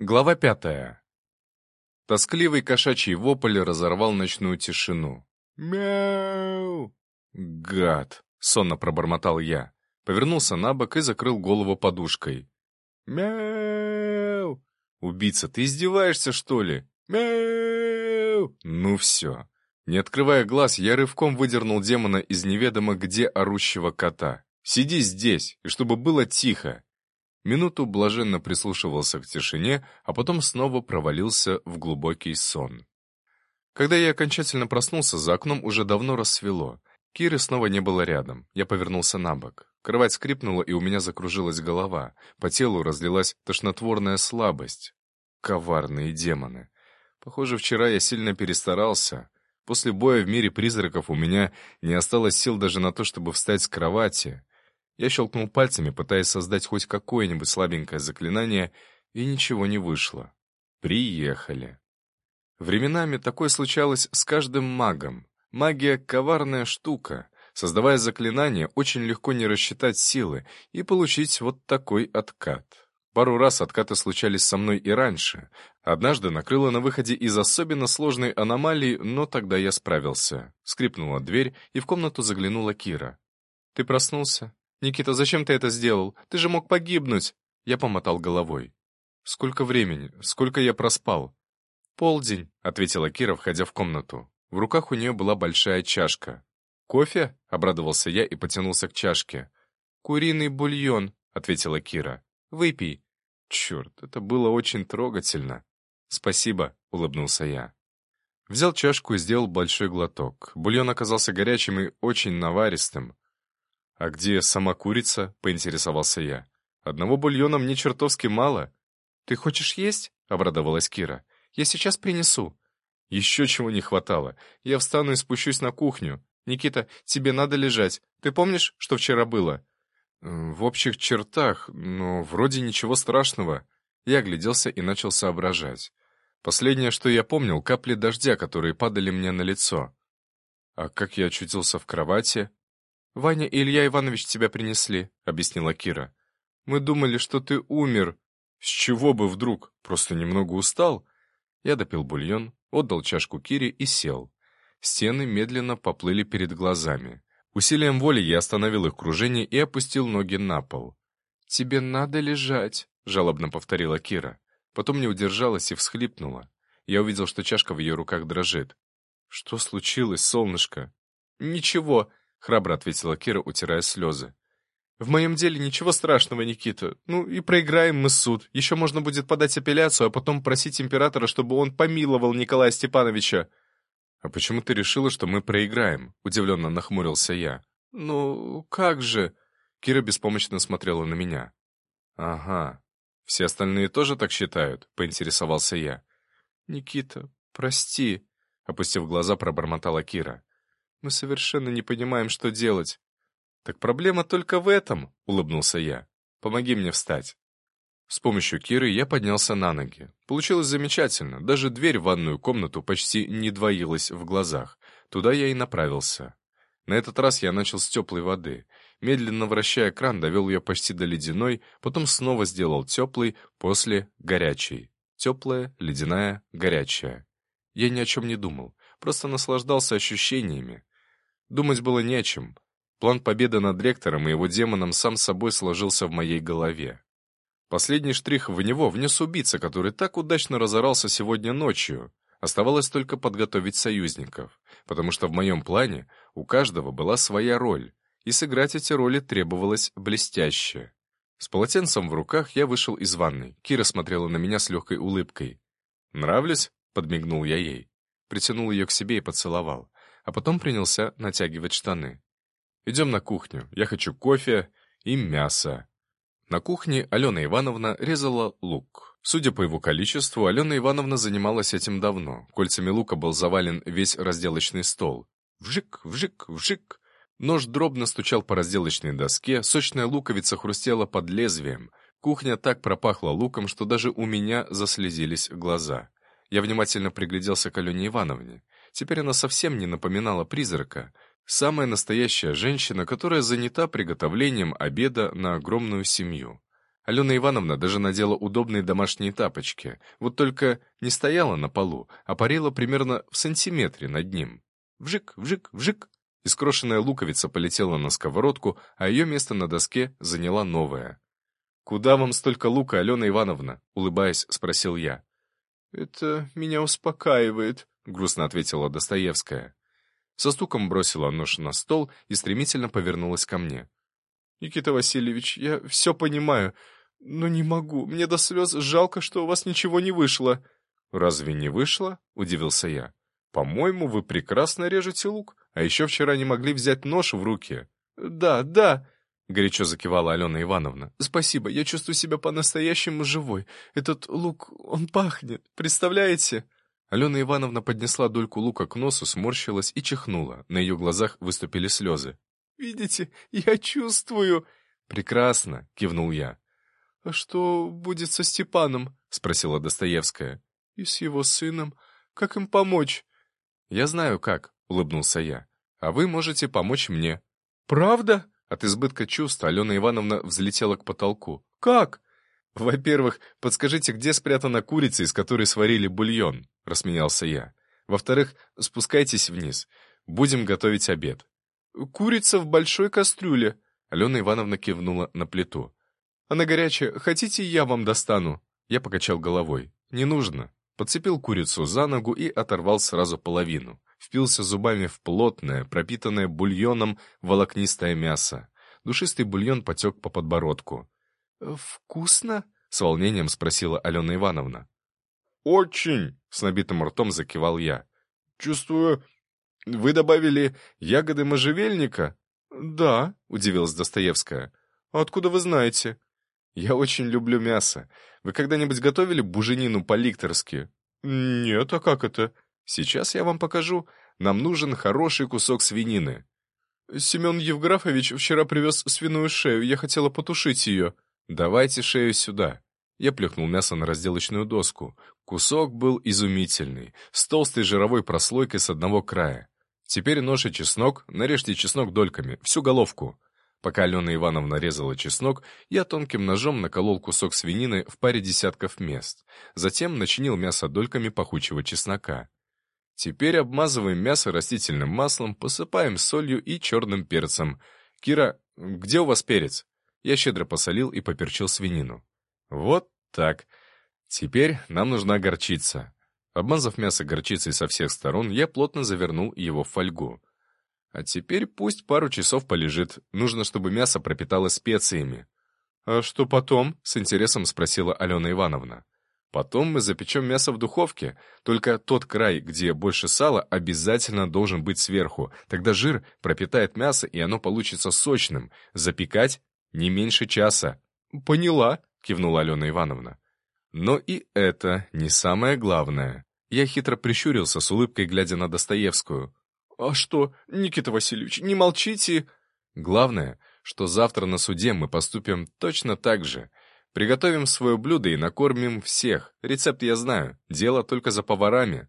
Глава пятая. Тоскливый кошачий вопль разорвал ночную тишину. «Мяу!» «Гад!» — сонно пробормотал я. Повернулся на бок и закрыл голову подушкой. «Мяу!» «Убийца, ты издеваешься, что ли?» «Мяу!» «Ну все». Не открывая глаз, я рывком выдернул демона из неведомо где орущего кота. «Сиди здесь, и чтобы было тихо!» Минуту блаженно прислушивался к тишине, а потом снова провалился в глубокий сон. Когда я окончательно проснулся, за окном уже давно рассвело. Киры снова не было рядом. Я повернулся на бок. Кровать скрипнула, и у меня закружилась голова. По телу разлилась тошнотворная слабость. Коварные демоны. Похоже, вчера я сильно перестарался. После боя в мире призраков у меня не осталось сил даже на то, чтобы встать с кровати. Я щелкнул пальцами, пытаясь создать хоть какое-нибудь слабенькое заклинание, и ничего не вышло. Приехали. Временами такое случалось с каждым магом. Магия — коварная штука. Создавая заклинание, очень легко не рассчитать силы и получить вот такой откат. Пару раз откаты случались со мной и раньше. Однажды накрыло на выходе из особенно сложной аномалии, но тогда я справился. Скрипнула дверь, и в комнату заглянула Кира. «Ты проснулся?» «Никита, зачем ты это сделал? Ты же мог погибнуть!» Я помотал головой. «Сколько времени? Сколько я проспал?» «Полдень», — ответила Кира, входя в комнату. В руках у нее была большая чашка. «Кофе?» — обрадовался я и потянулся к чашке. «Куриный бульон», — ответила Кира. «Выпей». «Черт, это было очень трогательно». «Спасибо», — улыбнулся я. Взял чашку и сделал большой глоток. Бульон оказался горячим и очень наваристым. «А где сама курица?» — поинтересовался я. «Одного бульона мне чертовски мало». «Ты хочешь есть?» — обрадовалась Кира. «Я сейчас принесу». «Еще чего не хватало. Я встану и спущусь на кухню. Никита, тебе надо лежать. Ты помнишь, что вчера было?» «В общих чертах, но вроде ничего страшного». Я огляделся и начал соображать. Последнее, что я помнил, капли дождя, которые падали мне на лицо. А как я очутился в кровати? «Ваня и Илья Иванович тебя принесли», — объяснила Кира. «Мы думали, что ты умер». «С чего бы вдруг? Просто немного устал». Я допил бульон, отдал чашку Кире и сел. Стены медленно поплыли перед глазами. Усилием воли я остановил их кружение и опустил ноги на пол. «Тебе надо лежать», — жалобно повторила Кира. Потом не удержалась и всхлипнула. Я увидел, что чашка в ее руках дрожит. «Что случилось, солнышко?» «Ничего», — храбро ответила Кира, утирая слезы. «В моем деле ничего страшного, Никита. Ну и проиграем мы суд. Еще можно будет подать апелляцию, а потом просить императора, чтобы он помиловал Николая Степановича». «А почему ты решила, что мы проиграем?» — удивленно нахмурился я. «Ну, как же...» Кира беспомощно смотрела на меня. «Ага. Все остальные тоже так считают?» — поинтересовался я. «Никита, прости», — опустив глаза, пробормотала Кира. Мы совершенно не понимаем, что делать». «Так проблема только в этом», — улыбнулся я. «Помоги мне встать». С помощью Киры я поднялся на ноги. Получилось замечательно, даже дверь в ванную комнату почти не двоилась в глазах. Туда я и направился. На этот раз я начал с теплой воды. Медленно вращая кран, довел ее почти до ледяной, потом снова сделал теплый, после — горячий. Теплая, ледяная, горячая. Я ни о чем не думал, просто наслаждался ощущениями. Думать было не о чем. План победы над ректором и его демоном сам собой сложился в моей голове. Последний штрих в него внес убийца, который так удачно разорался сегодня ночью. Оставалось только подготовить союзников, потому что в моем плане у каждого была своя роль, и сыграть эти роли требовалось блестяще. С полотенцем в руках я вышел из ванной. Кира смотрела на меня с легкой улыбкой. «Нравлюсь?» — подмигнул я ей. Притянул ее к себе и поцеловал а потом принялся натягивать штаны. «Идем на кухню. Я хочу кофе и мясо». На кухне Алена Ивановна резала лук. Судя по его количеству, Алена Ивановна занималась этим давно. Кольцами лука был завален весь разделочный стол. Вжик, вжик, вжик. Нож дробно стучал по разделочной доске, сочная луковица хрустела под лезвием. Кухня так пропахла луком, что даже у меня заслезились глаза. Я внимательно пригляделся к Алене Ивановне. Теперь она совсем не напоминала призрака. Самая настоящая женщина, которая занята приготовлением обеда на огромную семью. Алена Ивановна даже надела удобные домашние тапочки, вот только не стояла на полу, а парила примерно в сантиметре над ним. Вжик, вжик, вжик. Искрошенная луковица полетела на сковородку, а ее место на доске заняла новая. «Куда вам столько лука, Алена Ивановна?» — улыбаясь, спросил я. «Это меня успокаивает», — грустно ответила Достоевская. Со стуком бросила нож на стол и стремительно повернулась ко мне. «Никита Васильевич, я все понимаю, но не могу. Мне до слез жалко, что у вас ничего не вышло». «Разве не вышло?» — удивился я. «По-моему, вы прекрасно режете лук, а еще вчера не могли взять нож в руки». «Да, да», — горячо закивала Алена Ивановна. «Спасибо, я чувствую себя по-настоящему живой. Этот лук, он пахнет, представляете?» Алена Ивановна поднесла дольку лука к носу, сморщилась и чихнула. На ее глазах выступили слезы. «Видите, я чувствую...» «Прекрасно», — кивнул я. «А что будет со Степаном?» — спросила Достоевская. «И с его сыном? Как им помочь?» «Я знаю как», — улыбнулся я. «А вы можете помочь мне». «Правда?» От избытка чувств Алена Ивановна взлетела к потолку. «Как?» «Во-первых, подскажите, где спрятана курица, из которой сварили бульон?» — рассмеялся я. «Во-вторых, спускайтесь вниз. Будем готовить обед». «Курица в большой кастрюле», — Алена Ивановна кивнула на плиту. «Она горячая. Хотите, я вам достану?» Я покачал головой. «Не нужно». Подцепил курицу за ногу и оторвал сразу половину впился зубами в плотное, пропитанное бульоном волокнистое мясо. Душистый бульон потек по подбородку. «Вкусно?» — с волнением спросила Алена Ивановна. «Очень!» — с набитым ртом закивал я. «Чувствую, вы добавили ягоды можжевельника?» «Да», — удивилась Достоевская. «Откуда вы знаете?» «Я очень люблю мясо. Вы когда-нибудь готовили буженину по-ликторски?» «Нет, а как это?» Сейчас я вам покажу. Нам нужен хороший кусок свинины. Семен Евграфович вчера привез свиную шею, я хотела потушить ее. Давайте шею сюда. Я плюхнул мясо на разделочную доску. Кусок был изумительный, с толстой жировой прослойкой с одного края. Теперь нож и чеснок, нарежьте чеснок дольками, всю головку. Пока Алена Ивановна резала чеснок, я тонким ножом наколол кусок свинины в паре десятков мест. Затем начинил мясо дольками пахучего чеснока. Теперь обмазываем мясо растительным маслом, посыпаем солью и черным перцем. «Кира, где у вас перец?» Я щедро посолил и поперчил свинину. «Вот так. Теперь нам нужна горчица». Обмазав мясо горчицей со всех сторон, я плотно завернул его в фольгу. А теперь пусть пару часов полежит. Нужно, чтобы мясо пропиталось специями. «А что потом?» — с интересом спросила Алена Ивановна. Потом мы запечем мясо в духовке, только тот край, где больше сала, обязательно должен быть сверху. Тогда жир пропитает мясо, и оно получится сочным. Запекать не меньше часа. «Поняла», — кивнула Алена Ивановна. Но и это не самое главное. Я хитро прищурился с улыбкой, глядя на Достоевскую. «А что, Никита Васильевич, не молчите!» «Главное, что завтра на суде мы поступим точно так же. Приготовим свое блюдо и накормим всех. Рецепт я знаю. Дело только за поварами.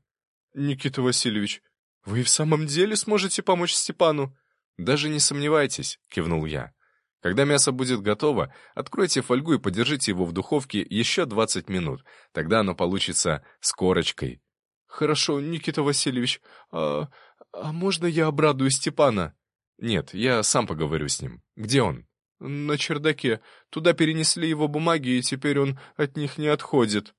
Никита Васильевич, вы в самом деле сможете помочь Степану? Даже не сомневайтесь, кивнул я. Когда мясо будет готово, откройте фольгу и подержите его в духовке еще 20 минут. Тогда оно получится с корочкой. Хорошо, Никита Васильевич. А, а можно я обрадую Степана? Нет, я сам поговорю с ним. Где он? «На чердаке. Туда перенесли его бумаги, и теперь он от них не отходит».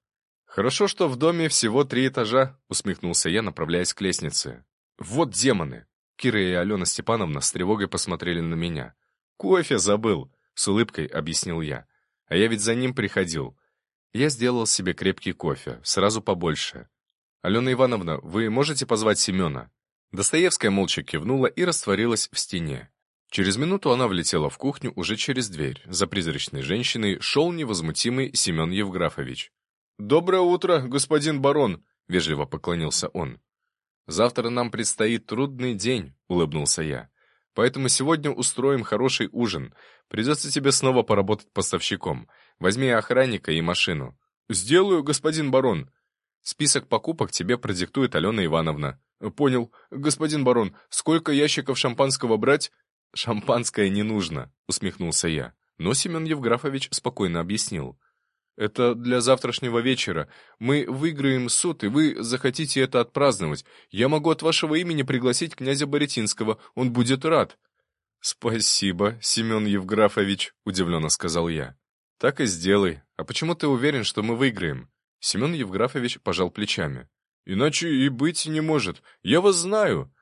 «Хорошо, что в доме всего три этажа», — усмехнулся я, направляясь к лестнице. «Вот демоны!» Кира и Алена Степановна с тревогой посмотрели на меня. «Кофе забыл», — с улыбкой объяснил я. «А я ведь за ним приходил». Я сделал себе крепкий кофе, сразу побольше. «Алена Ивановна, вы можете позвать Семена?» Достоевская молча кивнула и растворилась в стене. Через минуту она влетела в кухню уже через дверь. За призрачной женщиной шел невозмутимый Семен Евграфович. «Доброе утро, господин барон!» — вежливо поклонился он. «Завтра нам предстоит трудный день», — улыбнулся я. «Поэтому сегодня устроим хороший ужин. Придется тебе снова поработать поставщиком. Возьми охранника и машину». «Сделаю, господин барон». Список покупок тебе продиктует Алена Ивановна. «Понял. Господин барон, сколько ящиков шампанского брать?» «Шампанское не нужно», — усмехнулся я. Но Семен Евграфович спокойно объяснил. «Это для завтрашнего вечера. Мы выиграем суд, и вы захотите это отпраздновать. Я могу от вашего имени пригласить князя Боретинского. Он будет рад». «Спасибо, Семен Евграфович», — удивленно сказал я. «Так и сделай. А почему ты уверен, что мы выиграем?» Семен Евграфович пожал плечами. «Иначе и быть не может. Я вас знаю».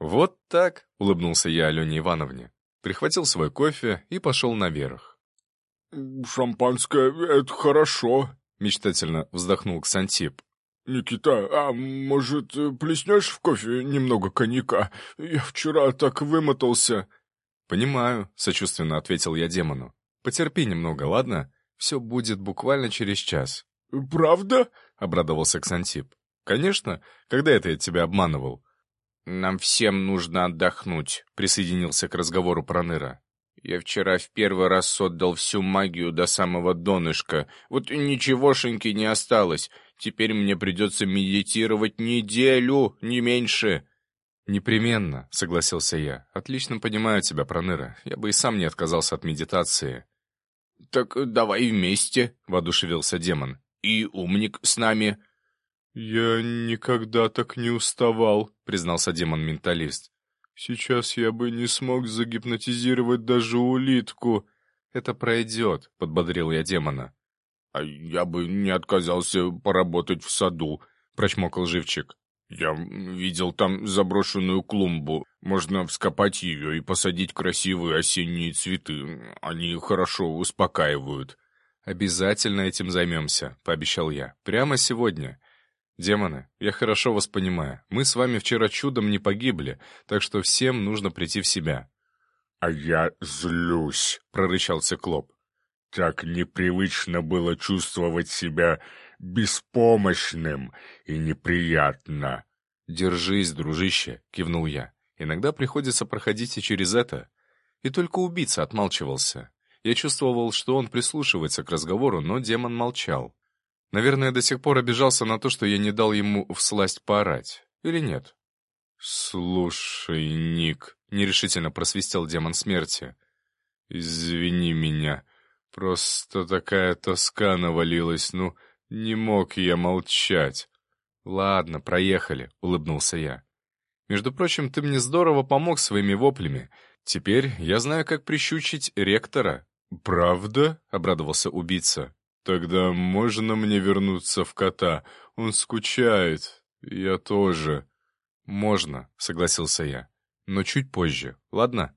«Вот так», — улыбнулся я Алене Ивановне. Прихватил свой кофе и пошел наверх. «Шампанское — это хорошо», — мечтательно вздохнул Ксантип. «Никита, а может, плеснешь в кофе немного коньяка? Я вчера так вымотался». «Понимаю», — сочувственно ответил я демону. «Потерпи немного, ладно? Все будет буквально через час». «Правда?» — обрадовался Ксантип. «Конечно. Когда это я тебя обманывал?» «Нам всем нужно отдохнуть», — присоединился к разговору Проныра. «Я вчера в первый раз отдал всю магию до самого донышка. Вот ничегошеньки не осталось. Теперь мне придется медитировать неделю, не меньше». «Непременно», — согласился я. «Отлично понимаю тебя, Проныра. Я бы и сам не отказался от медитации». «Так давай вместе», — воодушевился демон. «И умник с нами». «Я никогда так не уставал», — признался демон-менталист. «Сейчас я бы не смог загипнотизировать даже улитку». «Это пройдет», — подбодрил я демона. «А я бы не отказался поработать в саду», — прочмокал живчик. «Я видел там заброшенную клумбу. Можно вскопать ее и посадить красивые осенние цветы. Они хорошо успокаивают». «Обязательно этим займемся», — пообещал я. «Прямо сегодня. Демоны, я хорошо вас понимаю. Мы с вами вчера чудом не погибли, так что всем нужно прийти в себя». «А я злюсь», — прорычал циклоп. «Так непривычно было чувствовать себя беспомощным и неприятно». «Держись, дружище», — кивнул я. «Иногда приходится проходить и через это». И только убийца отмалчивался. Я чувствовал, что он прислушивается к разговору, но демон молчал. Наверное, до сих пор обижался на то, что я не дал ему всласть поорать. Или нет? «Слушай, Ник», — нерешительно просвистел демон смерти. «Извини меня. Просто такая тоска навалилась. Ну, не мог я молчать». «Ладно, проехали», — улыбнулся я. «Между прочим, ты мне здорово помог своими воплями. Теперь я знаю, как прищучить ректора». «Правда?» — обрадовался убийца. «Тогда можно мне вернуться в кота? Он скучает. Я тоже». «Можно», — согласился я. «Но чуть позже, ладно?»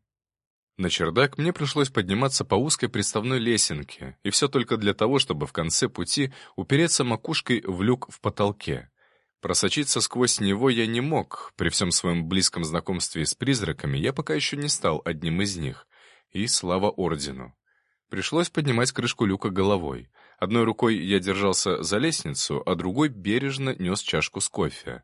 На чердак мне пришлось подниматься по узкой приставной лесенке, и все только для того, чтобы в конце пути упереться макушкой в люк в потолке. Просочиться сквозь него я не мог, при всем своем близком знакомстве с призраками я пока еще не стал одним из них. И слава Ордену. Пришлось поднимать крышку люка головой. Одной рукой я держался за лестницу, а другой бережно нес чашку с кофе.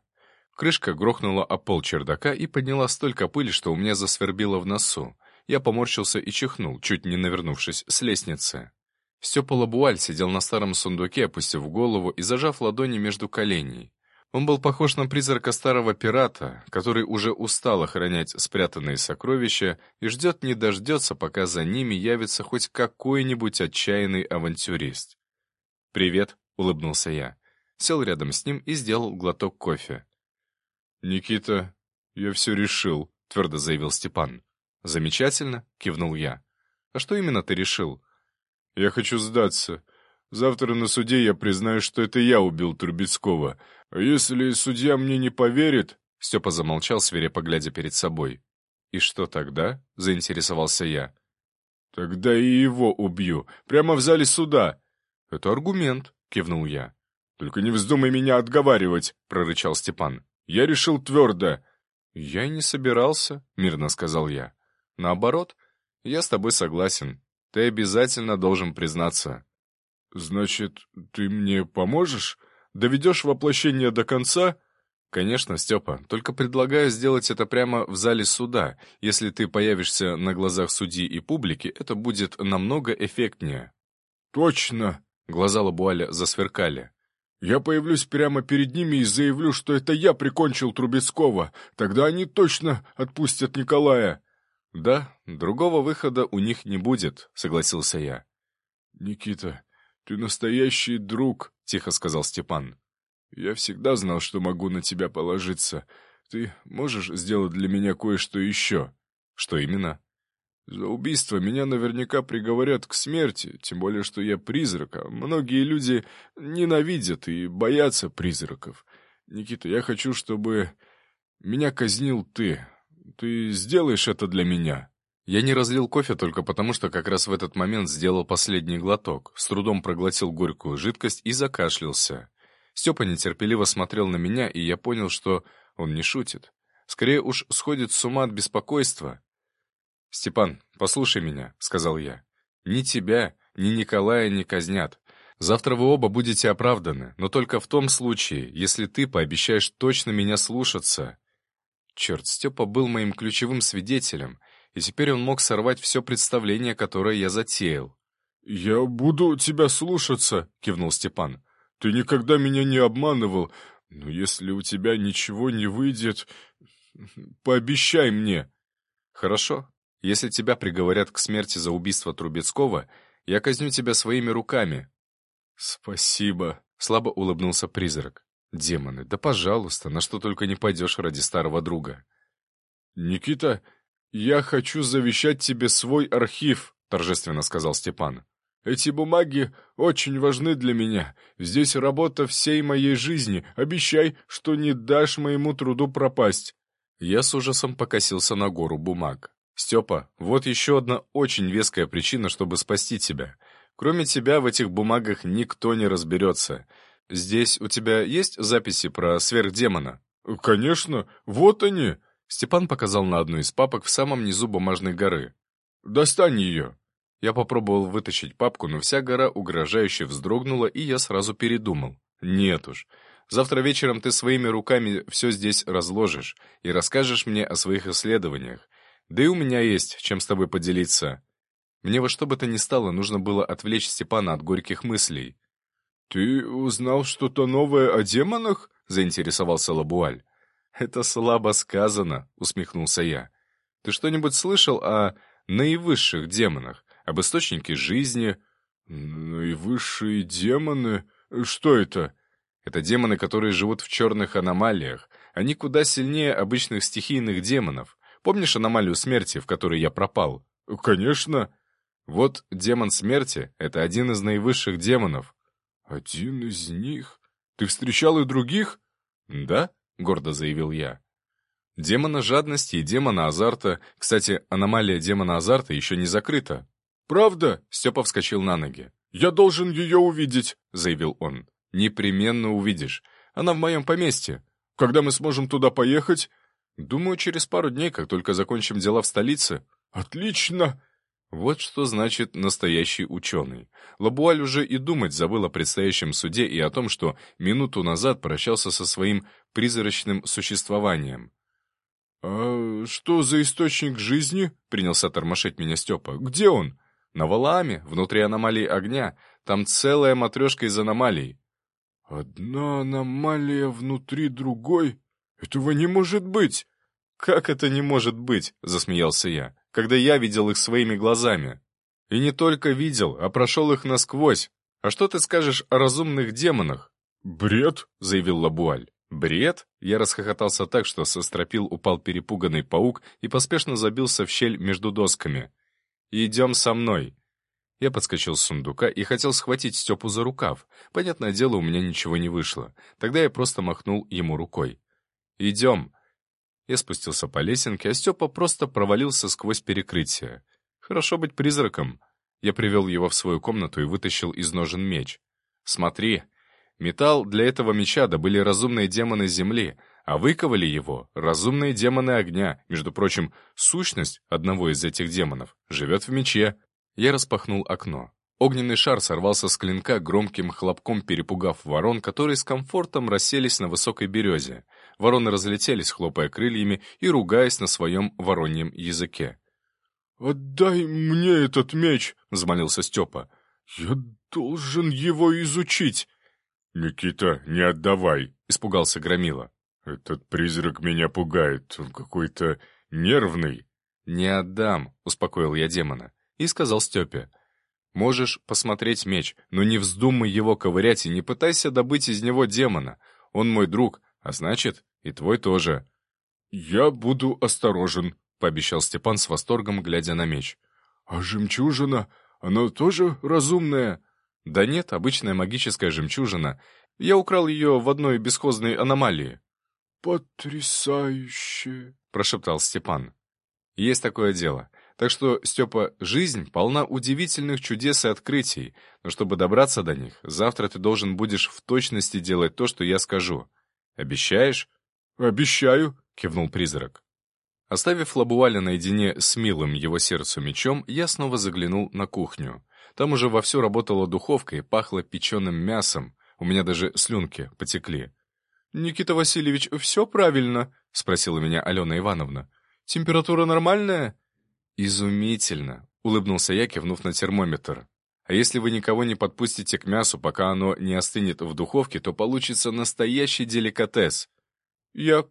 Крышка грохнула о пол чердака и подняла столько пыли, что у меня засвербило в носу. Я поморщился и чихнул, чуть не навернувшись с лестницы. Степа Лабуаль сидел на старом сундуке, опустив голову и зажав ладони между коленей. Он был похож на призрака старого пирата, который уже устал охранять спрятанные сокровища и ждет не дождется, пока за ними явится хоть какой-нибудь отчаянный авантюрист. «Привет», — улыбнулся я. Сел рядом с ним и сделал глоток кофе. «Никита, я все решил», — твердо заявил Степан. «Замечательно», — кивнул я. «А что именно ты решил?» «Я хочу сдаться. Завтра на суде я признаю, что это я убил Трубецкого. А если судья мне не поверит...» Степа замолчал, свирепо глядя перед собой. «И что тогда?» — заинтересовался я. «Тогда и его убью. Прямо в зале суда». «Это аргумент», — кивнул я. «Только не вздумай меня отговаривать», — прорычал Степан. «Я решил твердо». «Я не собирался», — мирно сказал я. «Наоборот, я с тобой согласен. Ты обязательно должен признаться». «Значит, ты мне поможешь? Доведешь воплощение до конца?» «Конечно, Степа, только предлагаю сделать это прямо в зале суда. Если ты появишься на глазах судьи и публики, это будет намного эффектнее». «Точно!» — глаза Лабуаля засверкали. «Я появлюсь прямо перед ними и заявлю, что это я прикончил Трубецкого. Тогда они точно отпустят Николая». «Да, другого выхода у них не будет», — согласился я. «Никита, ты настоящий друг», — тихо сказал Степан. «Я всегда знал, что могу на тебя положиться. Ты можешь сделать для меня кое-что еще?» «Что именно?» «За убийство меня наверняка приговорят к смерти, тем более, что я призрак, а многие люди ненавидят и боятся призраков. Никита, я хочу, чтобы меня казнил ты. Ты сделаешь это для меня?» Я не разлил кофе только потому, что как раз в этот момент сделал последний глоток, с трудом проглотил горькую жидкость и закашлялся. Степа нетерпеливо смотрел на меня, и я понял, что он не шутит. Скорее уж сходит с ума от беспокойства. «Степан, послушай меня», — сказал я. «Ни тебя, ни Николая не казнят. Завтра вы оба будете оправданы, но только в том случае, если ты пообещаешь точно меня слушаться». Черт, Степа был моим ключевым свидетелем, и теперь он мог сорвать все представление, которое я затеял. «Я буду тебя слушаться», — кивнул Степан. «Ты никогда меня не обманывал, но если у тебя ничего не выйдет, пообещай мне». «Хорошо. Если тебя приговорят к смерти за убийство Трубецкого, я казню тебя своими руками». «Спасибо», — слабо улыбнулся призрак. «Демоны, да пожалуйста, на что только не пойдешь ради старого друга». «Никита, «Я хочу завещать тебе свой архив», — торжественно сказал Степан. «Эти бумаги очень важны для меня. Здесь работа всей моей жизни. Обещай, что не дашь моему труду пропасть». Я с ужасом покосился на гору бумаг. «Степа, вот еще одна очень веская причина, чтобы спасти тебя. Кроме тебя в этих бумагах никто не разберется. Здесь у тебя есть записи про сверхдемона?» «Конечно, вот они», Степан показал на одну из папок в самом низу бумажной горы. «Достань ее!» Я попробовал вытащить папку, но вся гора угрожающе вздрогнула, и я сразу передумал. «Нет уж. Завтра вечером ты своими руками все здесь разложишь и расскажешь мне о своих исследованиях. Да и у меня есть, чем с тобой поделиться». Мне во что бы то ни стало нужно было отвлечь Степана от горьких мыслей. «Ты узнал что-то новое о демонах?» — заинтересовался Лабуаль. «Это слабо сказано», — усмехнулся я. «Ты что-нибудь слышал о наивысших демонах, об источнике жизни?» «Наивысшие демоны? Что это?» «Это демоны, которые живут в черных аномалиях. Они куда сильнее обычных стихийных демонов. Помнишь аномалию смерти, в которой я пропал?» «Конечно». «Вот демон смерти — это один из наивысших демонов». «Один из них? Ты встречал и других?» «Да», — гордо заявил я. Демона жадности и демона азарта. Кстати, аномалия демона азарта еще не закрыта. «Правда?» — Степа вскочил на ноги. «Я должен ее увидеть», — заявил он. «Непременно увидишь. Она в моем поместье. Когда мы сможем туда поехать?» «Думаю, через пару дней, как только закончим дела в столице». «Отлично!» Вот что значит настоящий ученый. Лабуаль уже и думать забыл о предстоящем суде и о том, что минуту назад прощался со своим призрачным существованием. «А что за источник жизни?» — принялся тормошить меня Степа. «Где он?» «На Валааме, внутри аномалии огня. Там целая матрешка из аномалий». «Одна аномалия внутри другой? Этого не может быть!» «Как это не может быть?» — засмеялся я когда я видел их своими глазами. И не только видел, а прошел их насквозь. А что ты скажешь о разумных демонах? «Бред», — заявил Лабуаль. «Бред?» Я расхохотался так, что со стропил упал перепуганный паук и поспешно забился в щель между досками. «Идем со мной». Я подскочил с сундука и хотел схватить Степу за рукав. Понятное дело, у меня ничего не вышло. Тогда я просто махнул ему рукой. «Идем». Я спустился по лесенке, а Степа просто провалился сквозь перекрытие. Хорошо быть призраком. Я привел его в свою комнату и вытащил из ножен меч. Смотри, металл для этого меча добыли разумные демоны Земли, а выковали его разумные демоны огня. Между прочим, сущность одного из этих демонов живет в мече. Я распахнул окно. Огненный шар сорвался с клинка громким хлопком, перепугав ворон, которые с комфортом расселись на высокой березе. Вороны разлетелись, хлопая крыльями и ругаясь на своем вороньем языке. «Отдай мне этот меч!» — взмолился Степа. «Я должен его изучить!» «Никита, не отдавай!» — испугался Громила. «Этот призрак меня пугает, он какой-то нервный». «Не отдам», — успокоил я демона. И сказал Степе. «Можешь посмотреть меч, но не вздумай его ковырять и не пытайся добыть из него демона. Он мой друг, а значит, и твой тоже». «Я буду осторожен», — пообещал Степан с восторгом, глядя на меч. «А жемчужина, она тоже разумная?» «Да нет, обычная магическая жемчужина. Я украл ее в одной бесхозной аномалии». «Потрясающе!» — прошептал Степан. «Есть такое дело. Так что, Степа, жизнь полна удивительных чудес и открытий, но чтобы добраться до них, завтра ты должен будешь в точности делать то, что я скажу. Обещаешь?» «Обещаю», — кивнул призрак. Оставив Лабуаля наедине с милым его сердцу мечом, я снова заглянул на кухню. Там уже вовсю работала духовка и пахло печеным мясом. У меня даже слюнки потекли. «Никита Васильевич, все правильно?» — спросила меня Алена Ивановна. «Температура нормальная?» «Изумительно!» — улыбнулся я, кивнув на термометр. «А если вы никого не подпустите к мясу, пока оно не остынет в духовке, то получится настоящий деликатес». «Я...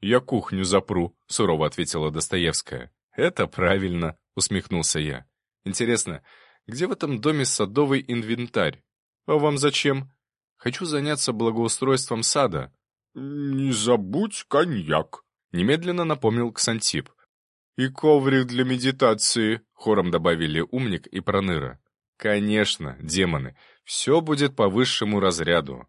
я кухню запру», — сурово ответила Достоевская. «Это правильно», — усмехнулся я. «Интересно, где в этом доме садовый инвентарь? А вам зачем?» «Хочу заняться благоустройством сада». «Не забудь коньяк», — немедленно напомнил Ксантип. «И коврик для медитации», — хором добавили умник и проныра. «Конечно, демоны, все будет по высшему разряду».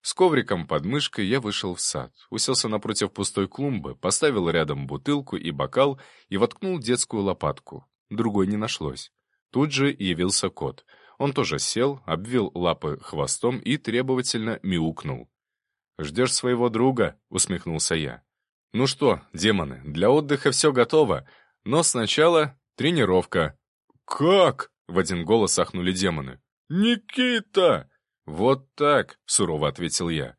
С ковриком под мышкой я вышел в сад, уселся напротив пустой клумбы, поставил рядом бутылку и бокал и воткнул детскую лопатку. Другой не нашлось. Тут же явился кот. Он тоже сел, обвил лапы хвостом и требовательно мяукнул. «Ждешь своего друга?» — усмехнулся я. Ну что, демоны, для отдыха все готово, но сначала тренировка. «Как?» — в один голос ахнули демоны. «Никита!» «Вот так», — сурово ответил я.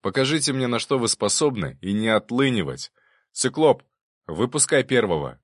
«Покажите мне, на что вы способны, и не отлынивать. Циклоп, выпускай первого».